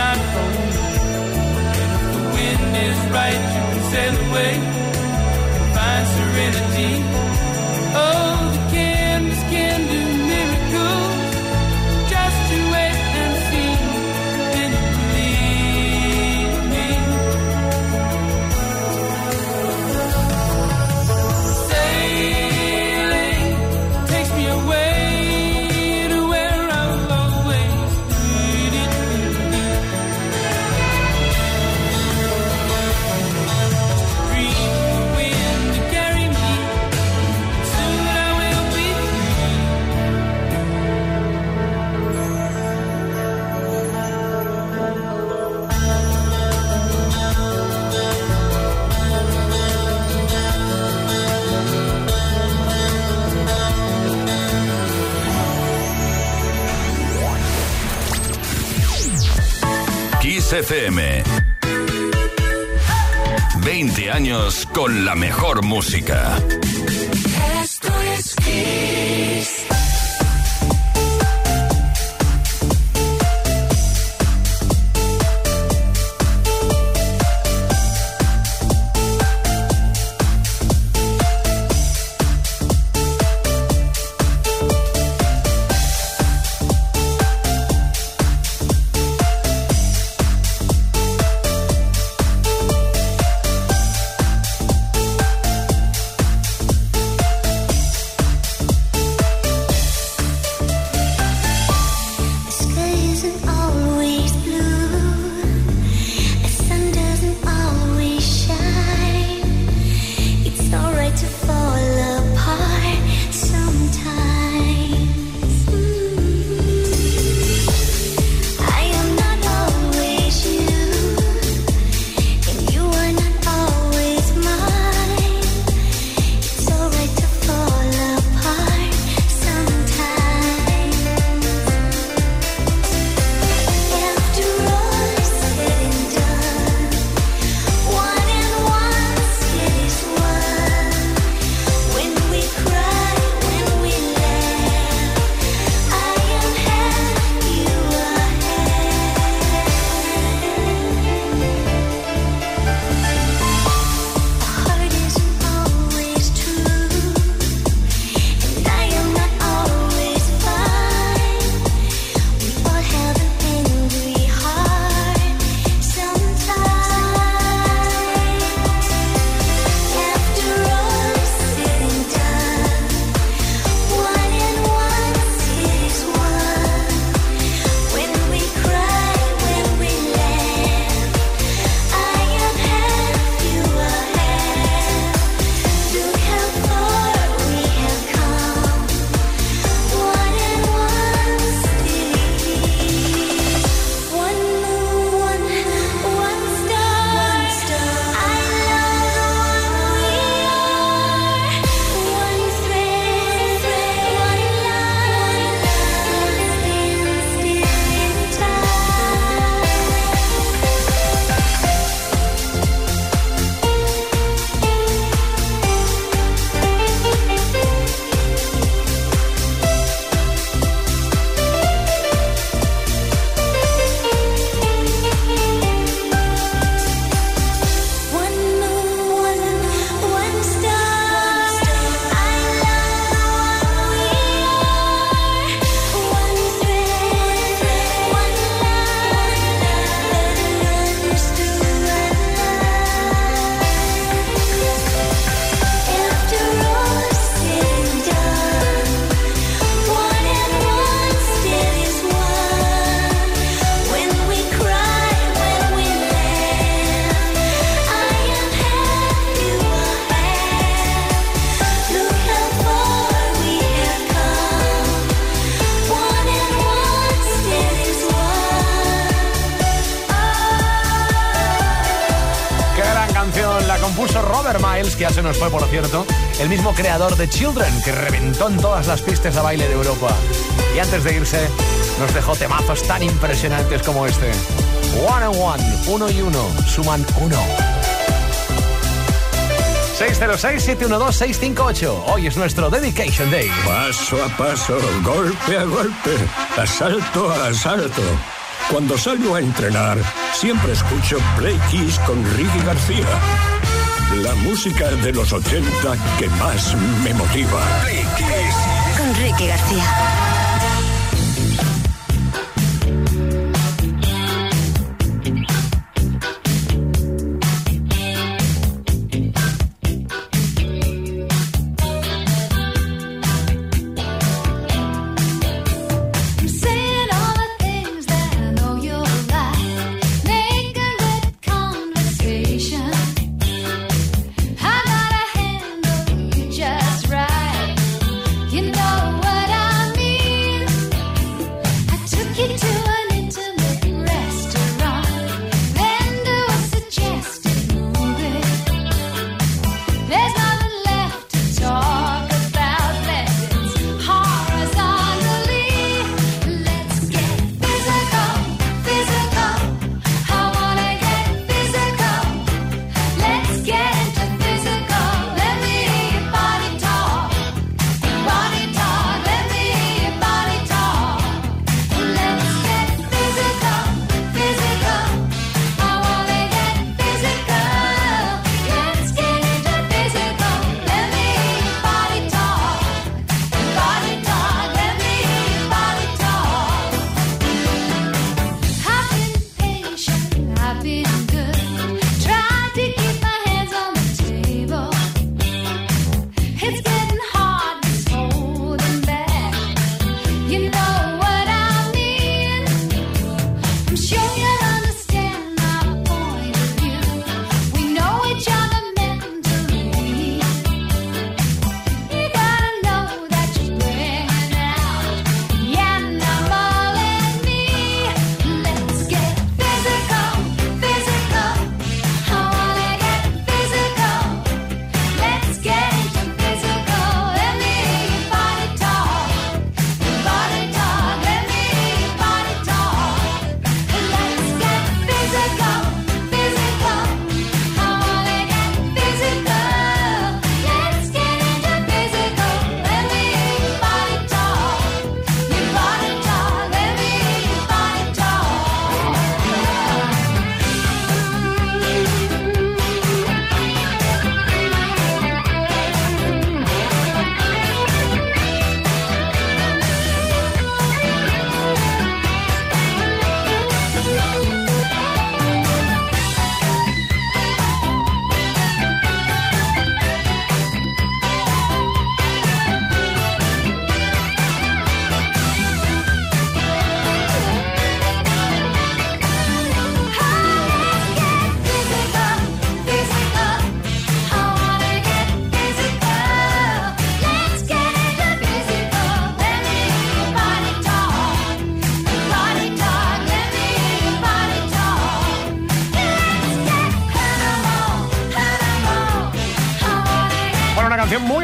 not cold. The wind is right, you can sail away and find serenity. Oh, the 20 años con la mejor música. Fue, por cierto, el mismo creador de Children, que reventó en todas las pistas a baile de Europa. Y antes de irse, nos dejó temazos tan impresionantes como este. One and One, uno y uno, suman uno. 606-712-658. Hoy es nuestro Dedication Day. Paso a paso, golpe a golpe, asalto a asalto. Cuando salgo a entrenar, siempre escucho Play Kiss con Ricky García. La música de los 80 que más me motiva. Ricky García.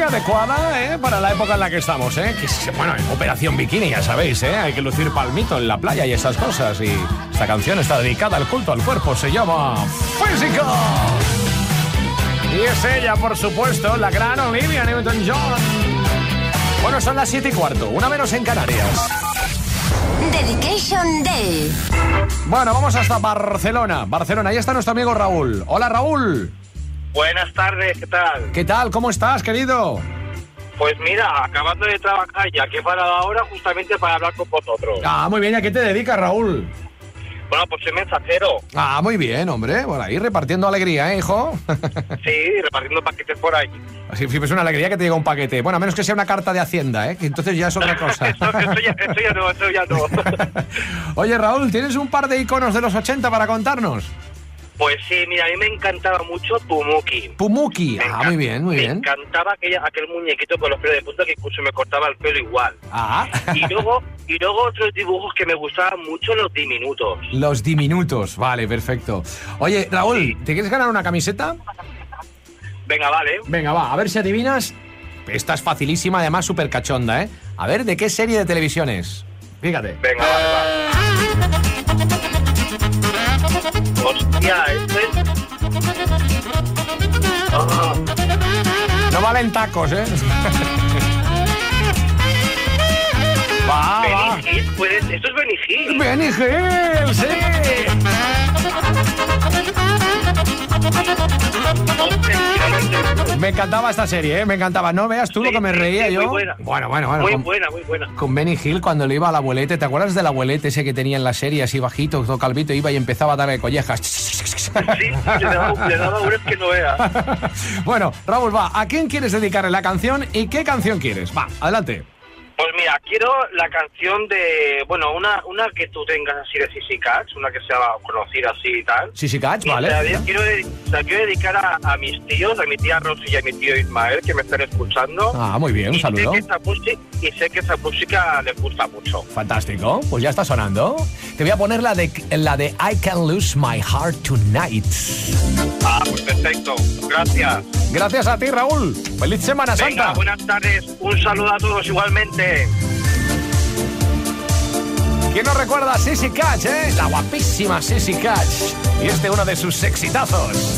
Adecuada ¿eh? para la época en la que estamos, ¿eh? Que bueno, en Operación Bikini, ya sabéis, ¿eh? Hay que lucir palmito en la playa y esas cosas. Y esta canción está dedicada al culto al cuerpo, se llama Físico. Y es ella, por supuesto, la gran Olivia Newton-John. Bueno, son las 7 y cuarto, una menos en Canarias. Dedication Day. Bueno, vamos hasta Barcelona. Barcelona, ahí está nuestro amigo Raúl. Hola, Raúl. Buenas tardes, ¿qué tal? ¿Qué tal? ¿Cómo estás, querido? Pues mira, acabando de trabajar ya que he parado ahora justamente para hablar con vosotros. Ah, muy bien, ¿a qué te dedicas, Raúl? Bueno, pues soy mensajero. Ah, muy bien, hombre. Bueno, ahí repartiendo alegría, ¿eh, hijo? sí, repartiendo paquetes por ahí. Así es una alegría que te diga un paquete. Bueno, a menos que sea una carta de Hacienda, ¿eh? Que entonces ya es otra cosa. eso, ya, eso, ya, no, eso ya no. Oye, Raúl, ¿tienes un par de iconos de los 80 para contarnos? Pues sí, mira, a mí me encantaba mucho Pumuki. Pumuki, ah, muy bien, muy bien. Me encantaba aquella, aquel muñequito con los pelos de punta que incluso me cortaba el pelo igual. Ah. Y luego, y luego otros dibujos que me gustaban mucho, los diminutos. Los diminutos, vale, perfecto. Oye, Raúl, ¿te quieres ganar una camiseta? Venga, vale. Venga, va, a ver si adivinas. Esta es facilísima, además súper cachonda, ¿eh? A ver, ¿de qué serie de televisión es? Fíjate. Venga, vale, va. Hostia, este es... Ah, No valen tacos, ¿eh? va, va. Benny Hill, Esto es Benny Hill. Benny Hill, sí. Me encantaba esta serie, ¿eh? Me encantaba. No veas tú lo que me reía sí, yo. muy buena. Bueno, bueno, bueno. Muy con, buena, muy buena. con Benny Hill cuando le iba al abuelete. ¿Te acuerdas del abuelete ese que tenía en la serie así bajito, todo calvito? Iba y empezaba a darle collejas. Sí, le daba, le daba que no vea. bueno, Raúl, va. ¿A quién quieres dedicarle la canción y qué canción quieres? Va, adelante. Pues mira, quiero la canción de, bueno, una, una que tú tengas así de Sissy Catch, una que sea conocida así y tal. Sí, sí, catch, Y vale. La, quiero, la quiero dedicar a, a mis tíos, a mi tía Rosy y a mi tío Ismael, que me están escuchando. Ah, muy bien, un y saludo. Sé música, y sé que esa música les gusta mucho. Fantástico, pues ya está sonando. Te voy a poner la de, la de I Can Lose My Heart Tonight. Ah, pues perfecto. Gracias. Gracias a ti, Raúl. Feliz Semana Venga, Santa. buenas tardes. Un saludo a todos igualmente. ¿Quién nos recuerda a Sissy Catch, eh? La guapísima Sissy Catch. Y este uno de sus exitazos.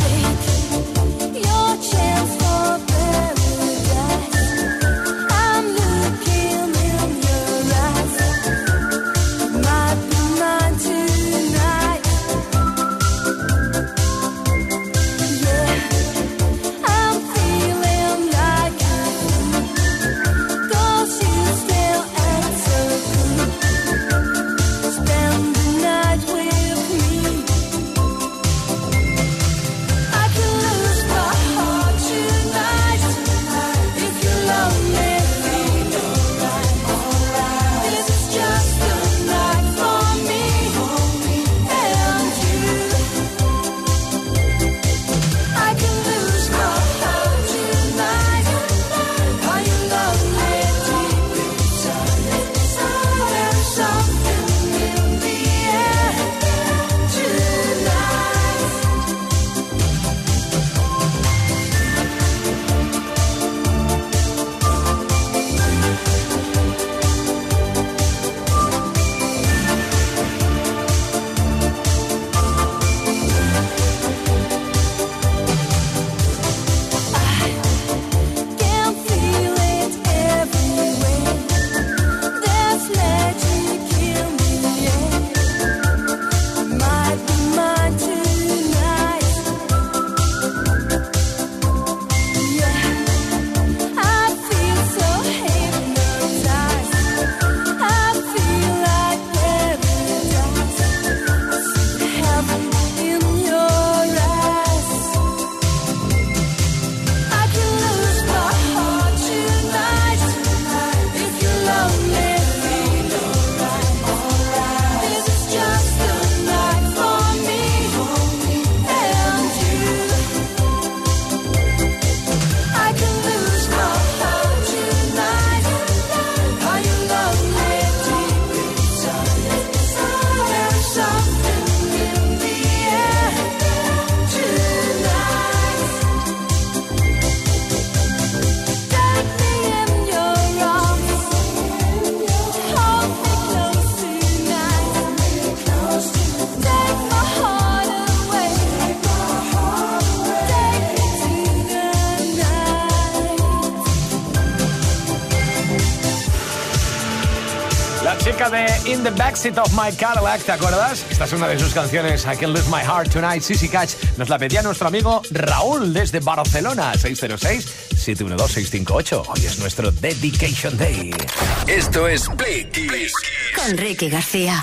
In the Backseat of My Cadillac, ¿te acuerdas? Esta es una de sus canciones, I Can Lose My Heart Tonight, Sissy Catch. Nos la pedía nuestro amigo Raúl desde Barcelona, 606-712-658. Hoy es nuestro Dedication Day. Esto es Play Kiss. Con Ricky García.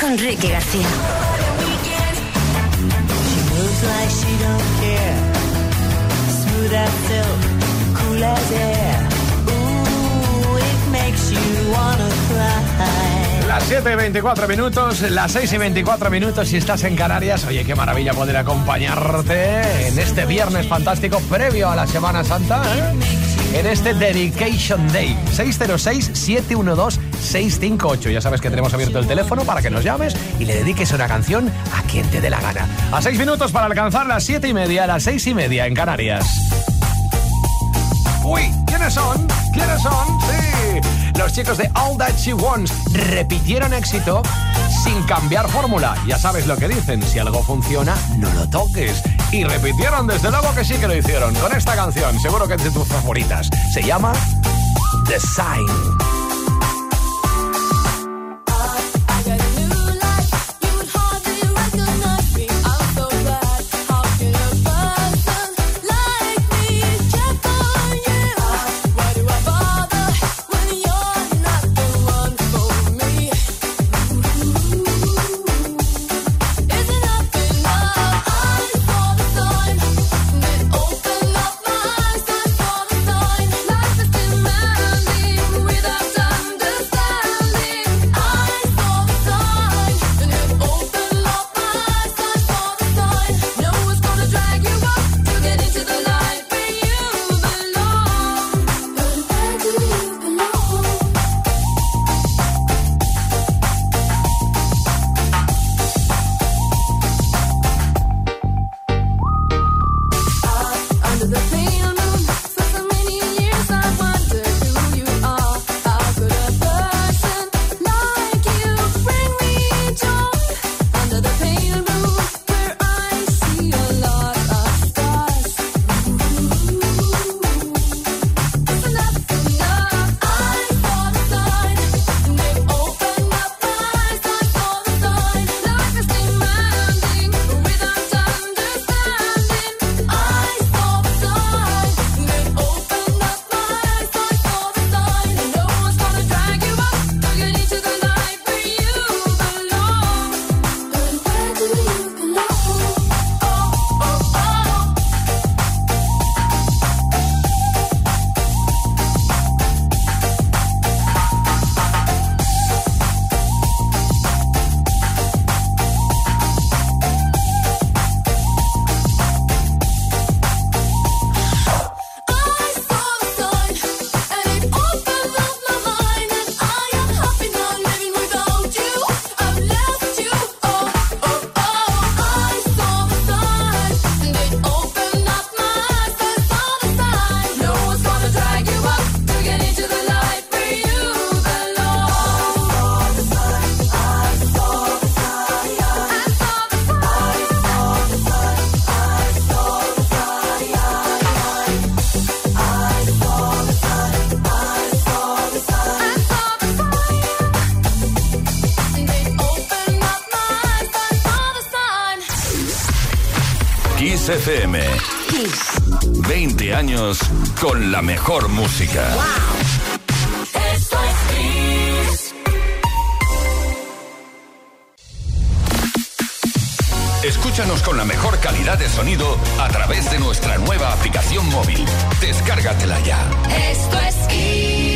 Con Ricky García. moves like she don't care. Smooth as silk, cool as air. Ooh, it makes you wanna cry. Las 7 y 24 minutos, las 6 y 24 minutos si estás en Canarias. Oye, qué maravilla poder acompañarte en este viernes fantástico previo a la Semana Santa, ¿eh? En este Dedication Day. 606-712-658. Ya sabes que tenemos abierto el teléfono para que nos llames y le dediques una canción a quien te dé la gana. A 6 minutos para alcanzar las 7 y media, las 6 y media en Canarias. Uy, ¿quiénes son? ¿Quiénes son? Sí, los chicos de All That She Wants repitieron éxito sin cambiar fórmula. Ya sabes lo que dicen, si algo funciona, no lo toques. Y repitieron, desde luego que sí que lo hicieron, con esta canción, seguro que es de tus favoritas. Se llama The Sign. Kiss FM. 20 años con la mejor música. Esto es Kiss. Escúchanos con la mejor calidad de sonido a través de nuestra nueva aplicación móvil. Descárgatela ya. Esto es Kiss.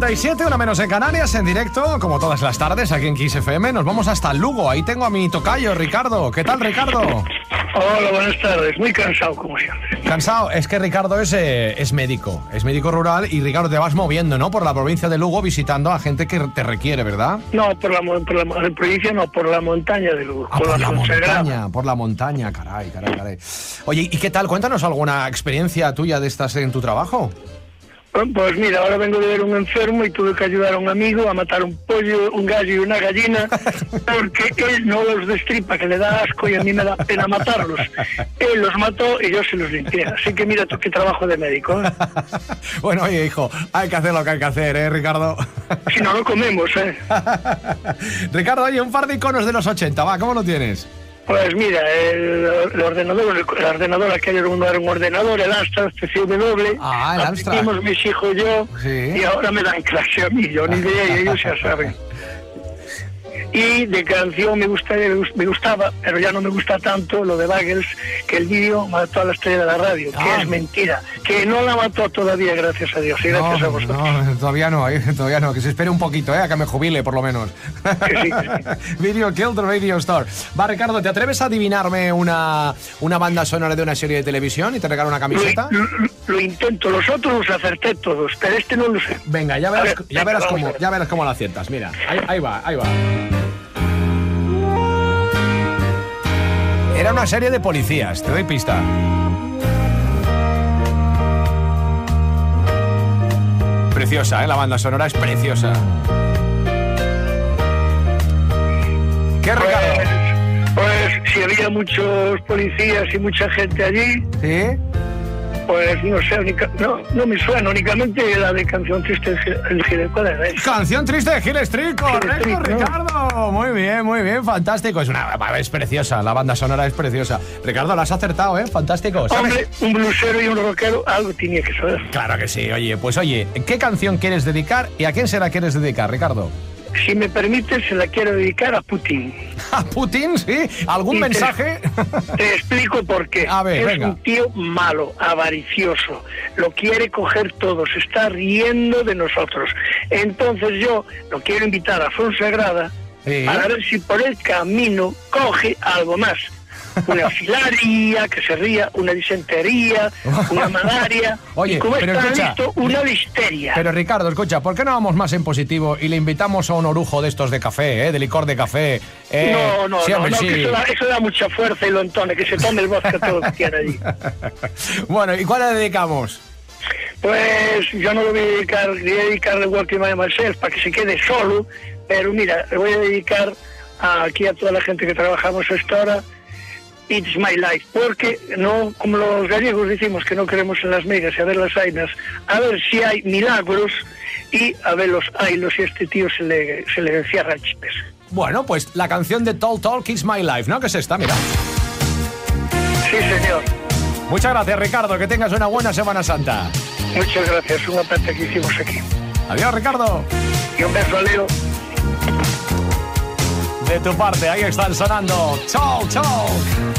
7.37, una menos en Canarias, en directo, como todas las tardes, aquí en Kiss FM. Nos vamos hasta Lugo. Ahí tengo a mi tocayo, Ricardo. ¿Qué tal, Ricardo? Hola, buenas tardes. Muy cansado, como siempre. Cansado. Es que Ricardo es, eh, es médico. Es médico rural y, Ricardo, te vas moviendo, ¿no? Por la provincia de Lugo visitando a gente que te requiere, ¿verdad? No, por la, por la, provincia no, por la montaña de Lugo. Ah, por la montaña, por la montaña, caray, caray, caray. Oye, ¿y qué tal? Cuéntanos alguna experiencia tuya de estas en tu trabajo. Pues mira, ahora vengo de ver un enfermo y tuve que ayudar a un amigo a matar un pollo, un gallo y una gallina porque él no los destripa, que le da asco y a mí me da pena matarlos. Él los mató y yo se los limpié. Así que mira tú qué trabajo de médico. ¿eh? Bueno, oye, hijo, hay que hacer lo que hay que hacer, ¿eh, Ricardo? Si no, no comemos, ¿eh? Ricardo, oye, un par de iconos de los 80, va, ¿cómo lo tienes? Pues mira, el, el ordenador, el, ordenador, aquel era un ordenador, el Astra, CW. Ah, el Astra. Mis hijos y yo, Sí. y ahora me dan clase a mí, yo ni idea, y ellos ya saben. Y de canción me, gusta, me gust- me gustaba, pero ya no me gusta tanto lo de Bagels, que el vídeo mató a la estrella de la radio, que Ah. es mentira, que no la mató todavía, gracias a Dios, y gracias a vosotros. no, todavía no, todavía no, que se espere un poquito, ¿eh? A que me jubile, por lo menos. Que sí, que Video Kill the Radio Store. Va, Ricardo, ¿te atreves a adivinarme una, una banda sonora de una serie de televisión y te regalo una Lo, camiseta? lo- lo intento, los otros los acerté todos, pero este no lo sé. Venga, ya verás, ver, ya verás cómo, ya verás cómo la aciertas. Mira, ahí, ahí va, ahí va. Era una serie de policías, te doy pista. Preciosa, ¿eh? La banda sonora es preciosa. ¿Qué? Pues, pues si había muchos policías y mucha gente allí, ¿Sí? Pues no sé, no, no me suena, únicamente la de Canción Triste el Gil- ¿cuál era esa? Canción triste de Gil Street, correcto, Street, ¿no? Ricardo. Muy bien, muy bien, fantástico. Es una, es preciosa, la banda sonora es preciosa. Ricardo, la has acertado, ¿eh? Fantástico. ¿sabes? Hombre, un blusero y un rockero, algo tenía que saber. Claro que sí, oye, pues oye, ¿qué canción quieres dedicar y a quién se la quieres dedicar, Ricardo? Si me permite, se la quiero dedicar a Putin. ¿A Putin, sí? ¿Algún Y te- mensaje? Te explico por qué. A ver, es venga. un tío malo, avaricioso, lo quiere coger todo, se está riendo de nosotros. Entonces yo lo quiero invitar a Fonsagrada Sí. para ver si por el camino coge algo más. Una filaria, que se ría, una disentería, una malaria, Oye, y como pero está escucha, listo, una listeria. Pero Ricardo, escucha, ¿por qué no vamos más en positivo y le invitamos a un orujo de estos de café, eh, de licor de café? Eh, no, no, sí, no, no, sí. que eso da, eso da mucha fuerza y lo entone, que se tome el vodka todo lo que quiera allí. bueno, ¿y cuál le dedicamos? Pues yo no lo voy a dedicar, voy a dedicarle Walking by Myself para que se quede solo, pero mira, le voy a dedicar a- aquí a toda la gente que trabajamos a esta hora, It's My Life, porque no, como los gallegos decimos que no queremos en las megas y a ver las ainas, a ver si hay milagros y a ver los ailos y a este tío se le, se le encierra el chipes. Bueno, pues la canción de Tall Talk is My Life, ¿no? Que es esta, mira. Sí, señor. Muchas gracias, Ricardo. Que tengas una buena Semana Santa. Muchas gracias, una parte que hicimos aquí. Adiós, Ricardo. Y un beso a Leo. De tu parte, ahí están sonando Talk Talk.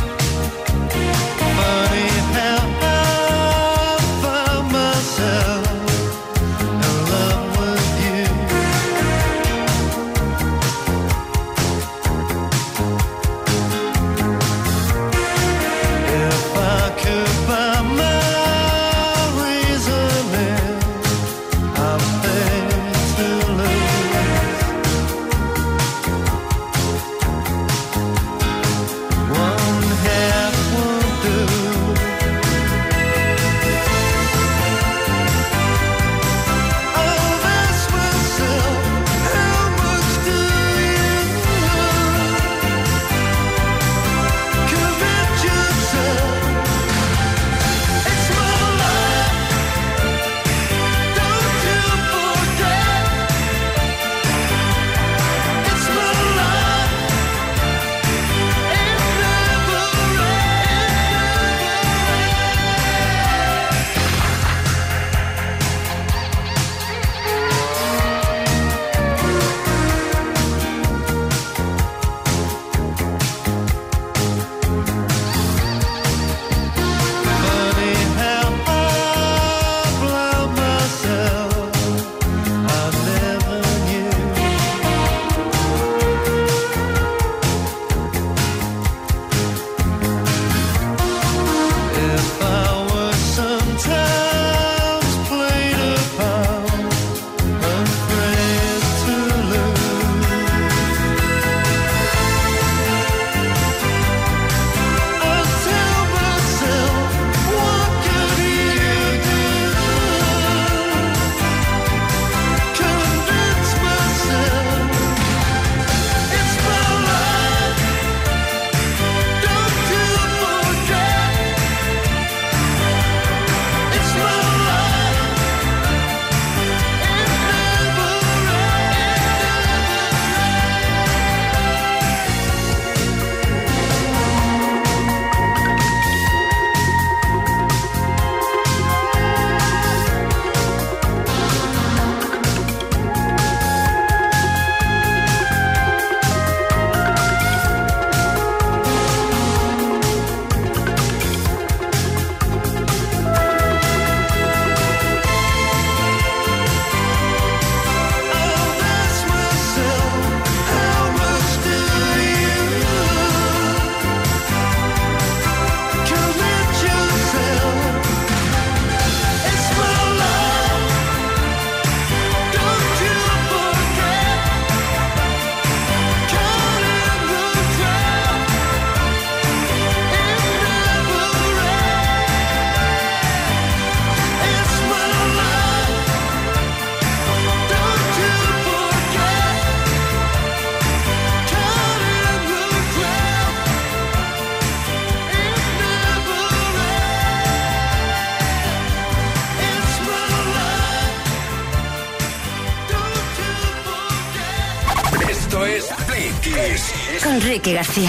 Look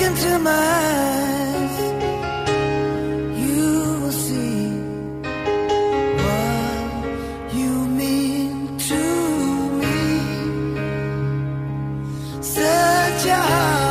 into my eyes, you will see what you mean to me. Such a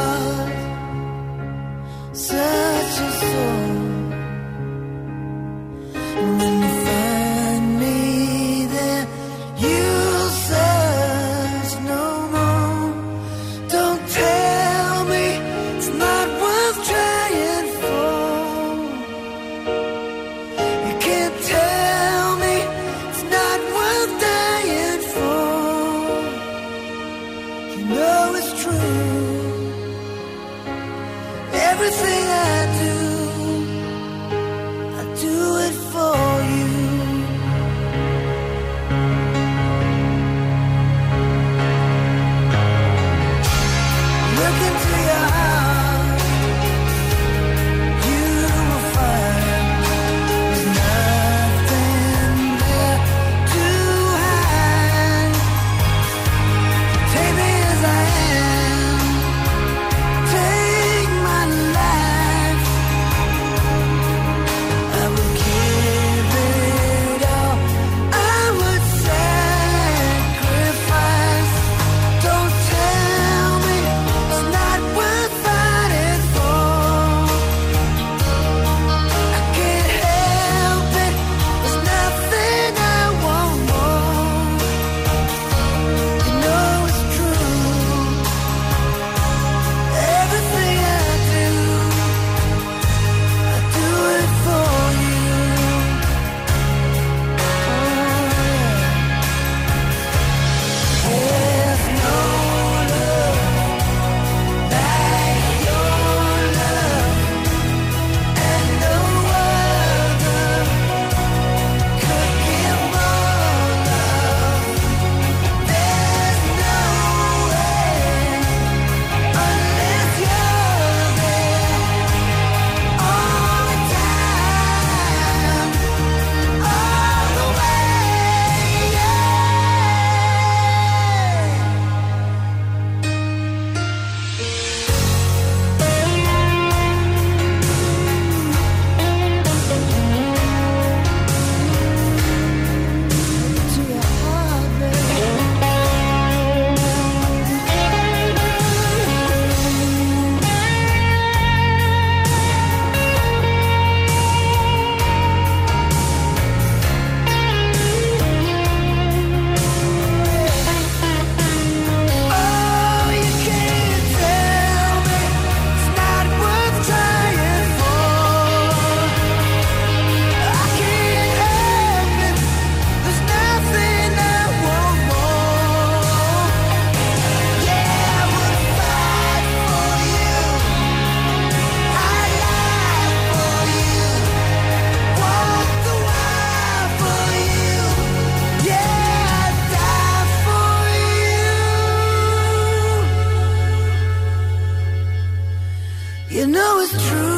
You know it's true.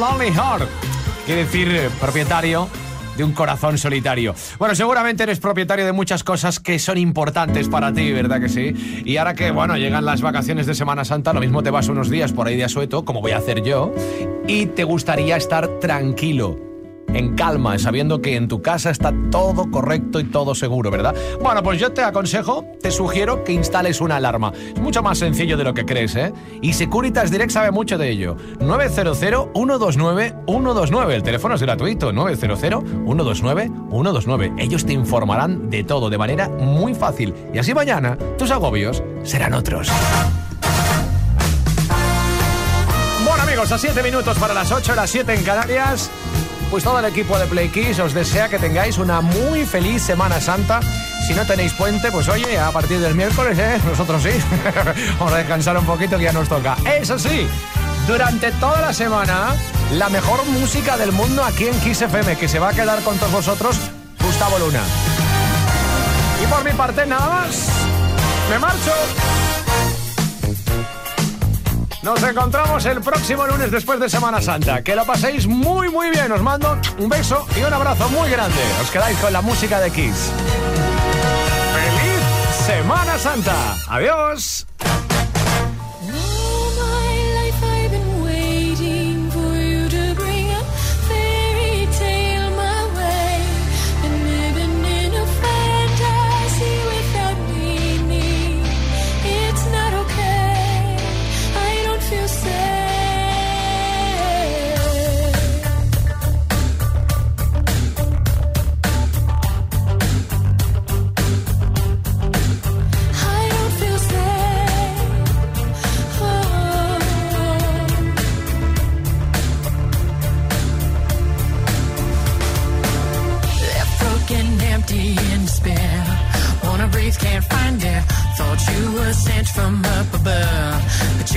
Lonely Heart. Quiere decir eh, propietario de un corazón solitario. Bueno, seguramente eres propietario de muchas cosas que son importantes para ti, ¿verdad que sí? Y ahora que, bueno, llegan las vacaciones de Semana Santa, lo mismo te vas unos días por ahí de asueto, como voy a hacer yo, y te gustaría estar tranquilo en calma, sabiendo que en tu casa está todo correcto y todo seguro, ¿verdad? Bueno, pues yo te aconsejo, te sugiero que instales una alarma. Es mucho más sencillo de lo que crees, ¿eh? Y Securitas Direct sabe mucho de ello. 900-129-129. El teléfono es gratuito. 900-129-129. Ellos te informarán de todo de manera muy fácil. Y así mañana tus agobios serán otros. Bueno amigos, a 7 minutos para las 8, las 7 en Canarias. Pues todo el equipo de Play Kiss os desea que tengáis una muy feliz Semana Santa. Si no tenéis puente, pues oye, a partir del miércoles, ¿eh? nosotros sí. Vamos a descansar un poquito que ya nos toca. Eso sí, durante toda la semana, la mejor música del mundo aquí en Kiss FM, que se va a quedar con todos vosotros, Gustavo Luna. Y por mi parte, nada más. Me marcho. Nos encontramos el próximo lunes después de Semana Santa. Que lo paséis muy muy bien. Os mando un beso y un abrazo muy grande. Os quedáis con la música de Kiss. ¡Feliz Semana Santa! ¡Adiós!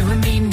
You and me